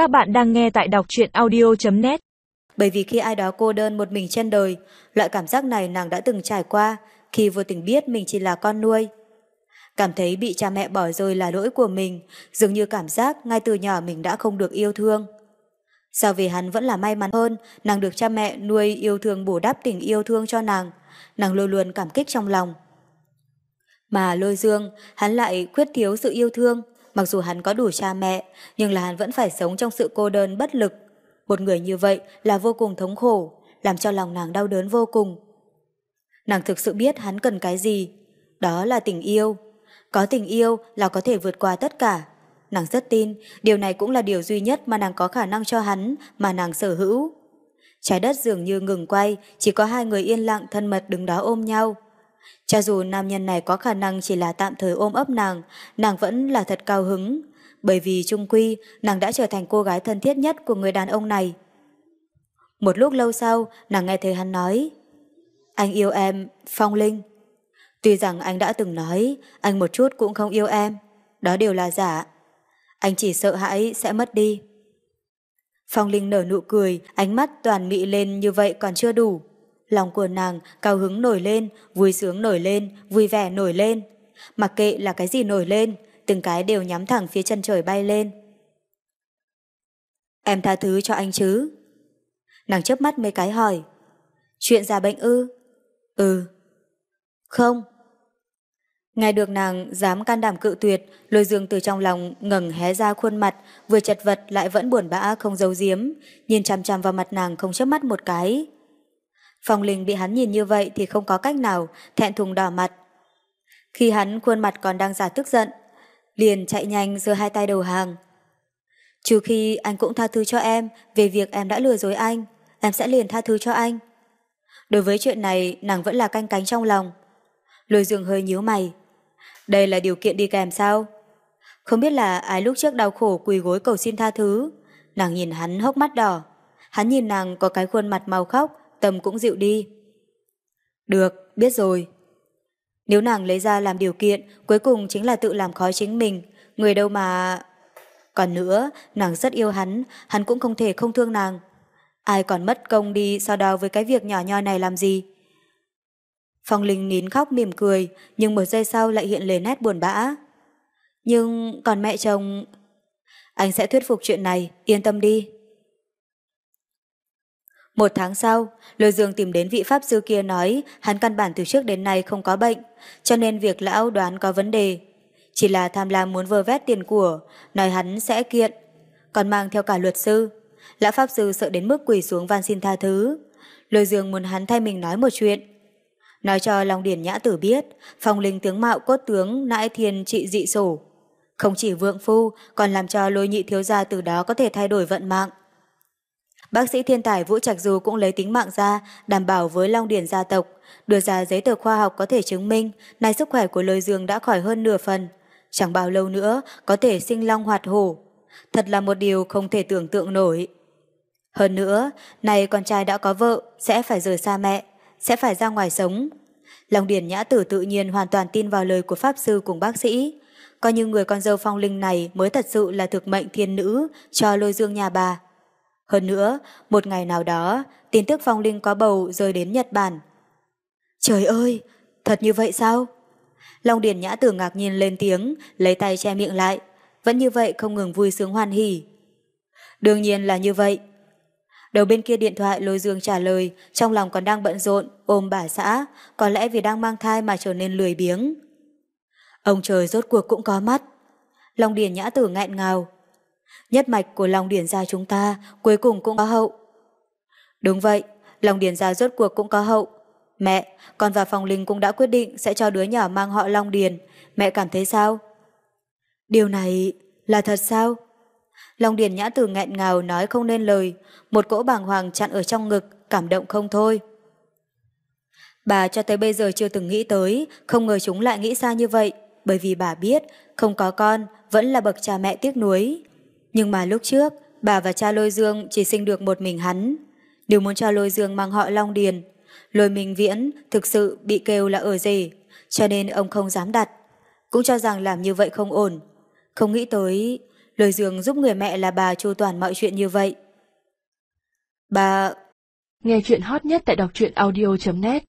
Các bạn đang nghe tại đọc truyện audio.net Bởi vì khi ai đó cô đơn một mình trên đời, loại cảm giác này nàng đã từng trải qua khi vô tình biết mình chỉ là con nuôi. Cảm thấy bị cha mẹ bỏ rơi là lỗi của mình, dường như cảm giác ngay từ nhỏ mình đã không được yêu thương. Sao vì hắn vẫn là may mắn hơn, nàng được cha mẹ nuôi yêu thương bổ đắp tình yêu thương cho nàng, nàng luôn luôn cảm kích trong lòng. Mà lôi dương, hắn lại khuyết thiếu sự yêu thương, mặc dù hắn có đủ cha mẹ, nhưng là hắn vẫn phải sống trong sự cô đơn bất lực. Một người như vậy là vô cùng thống khổ, làm cho lòng nàng đau đớn vô cùng. Nàng thực sự biết hắn cần cái gì, đó là tình yêu. Có tình yêu là có thể vượt qua tất cả. Nàng rất tin, điều này cũng là điều duy nhất mà nàng có khả năng cho hắn, mà nàng sở hữu. Trái đất dường như ngừng quay, chỉ có hai người yên lặng thân mật đứng đó ôm nhau. Cho dù nam nhân này có khả năng chỉ là tạm thời ôm ấp nàng, nàng vẫn là thật cao hứng, bởi vì trung quy nàng đã trở thành cô gái thân thiết nhất của người đàn ông này. Một lúc lâu sau, nàng nghe thấy hắn nói, anh yêu em, Phong Linh. Tuy rằng anh đã từng nói, anh một chút cũng không yêu em, đó đều là giả. Anh chỉ sợ hãi sẽ mất đi. Phong Linh nở nụ cười, ánh mắt toàn mị lên như vậy còn chưa đủ. Lòng của nàng cao hứng nổi lên, vui sướng nổi lên, vui vẻ nổi lên. Mặc kệ là cái gì nổi lên, từng cái đều nhắm thẳng phía chân trời bay lên. Em tha thứ cho anh chứ? Nàng chớp mắt mấy cái hỏi. Chuyện già bệnh ư? Ừ. Không. Nghe được nàng dám can đảm cự tuyệt, lôi dương từ trong lòng ngẩng hé ra khuôn mặt, vừa chật vật lại vẫn buồn bã không giấu giếm, nhìn chăm chăm vào mặt nàng không chớp mắt một cái. Phong Linh bị hắn nhìn như vậy thì không có cách nào, thẹn thùng đỏ mặt. Khi hắn khuôn mặt còn đang giả tức giận, liền chạy nhanh giơ hai tay đầu hàng. Trừ khi anh cũng tha thứ cho em về việc em đã lừa dối anh, em sẽ liền tha thứ cho anh. Đối với chuyện này, nàng vẫn là canh cánh trong lòng. Lôi dương hơi nhíu mày. Đây là điều kiện đi kèm sao? Không biết là ai lúc trước đau khổ quỳ gối cầu xin tha thứ. Nàng nhìn hắn hốc mắt đỏ. Hắn nhìn nàng có cái khuôn mặt màu khóc, tâm cũng dịu đi. Được, biết rồi. Nếu nàng lấy ra làm điều kiện, cuối cùng chính là tự làm khó chính mình, người đâu mà... Còn nữa, nàng rất yêu hắn, hắn cũng không thể không thương nàng. Ai còn mất công đi so đo với cái việc nhỏ nhoi này làm gì? Phong Linh nín khóc mỉm cười, nhưng một giây sau lại hiện lên nét buồn bã. Nhưng còn mẹ chồng... Anh sẽ thuyết phục chuyện này, yên tâm đi. Một tháng sau, Lôi Dương tìm đến vị Pháp Sư kia nói hắn căn bản từ trước đến nay không có bệnh, cho nên việc lão đoán có vấn đề. Chỉ là tham lam muốn vơ vét tiền của, nói hắn sẽ kiện, còn mang theo cả luật sư. Lão Pháp Sư sợ đến mức quỳ xuống van xin tha thứ. Lôi Dương muốn hắn thay mình nói một chuyện. Nói cho Long Điển Nhã Tử biết, phong linh tướng mạo cốt tướng nãi thiên trị dị sổ. Không chỉ vượng phu, còn làm cho lôi nhị thiếu gia từ đó có thể thay đổi vận mạng. Bác sĩ thiên tài Vũ Trạch Du cũng lấy tính mạng ra, đảm bảo với Long Điển gia tộc, đưa ra giấy tờ khoa học có thể chứng minh nay sức khỏe của Lôi Dương đã khỏi hơn nửa phần. Chẳng bao lâu nữa có thể sinh long hoạt hổ. Thật là một điều không thể tưởng tượng nổi. Hơn nữa, này con trai đã có vợ, sẽ phải rời xa mẹ, sẽ phải ra ngoài sống. Long Điển Nhã Tử tự nhiên hoàn toàn tin vào lời của Pháp Sư cùng bác sĩ. Coi như người con dâu phong linh này mới thật sự là thực mệnh thiên nữ cho lôi dương nhà bà. Hơn nữa, một ngày nào đó, tin tức phong linh có bầu rơi đến Nhật Bản. Trời ơi, thật như vậy sao? Long Điền Nhã Tử ngạc nhiên lên tiếng, lấy tay che miệng lại. Vẫn như vậy không ngừng vui sướng hoan hỉ. Đương nhiên là như vậy. Đầu bên kia điện thoại lôi dương trả lời, trong lòng còn đang bận rộn, ôm bà xã, có lẽ vì đang mang thai mà trở nên lười biếng. Ông trời rốt cuộc cũng có mắt. Long Điền Nhã Tử nghẹn ngào, Nhất mạch của lòng điển gia chúng ta cuối cùng cũng có hậu. Đúng vậy, lòng điển gia rốt cuộc cũng có hậu. Mẹ, con và Phong Linh cũng đã quyết định sẽ cho đứa nhỏ mang họ Long Điền. Mẹ cảm thấy sao? Điều này là thật sao? Long Điền nhã từ nghẹn ngào nói không nên lời, một cỗ bàng hoàng chặn ở trong ngực, cảm động không thôi. Bà cho tới bây giờ chưa từng nghĩ tới, không ngờ chúng lại nghĩ xa như vậy, bởi vì bà biết không có con vẫn là bậc cha mẹ tiếc nuối. Nhưng mà lúc trước, bà và cha Lôi Dương chỉ sinh được một mình hắn. Đều muốn cho Lôi Dương mang họ Long Điền. Lôi Minh Viễn thực sự bị kêu là ở rể, cho nên ông không dám đặt. Cũng cho rằng làm như vậy không ổn. Không nghĩ tới, Lôi dương giúp người mẹ là bà chu toàn mọi chuyện như vậy. Bà... Nghe chuyện hot nhất tại đọc truyện audio.net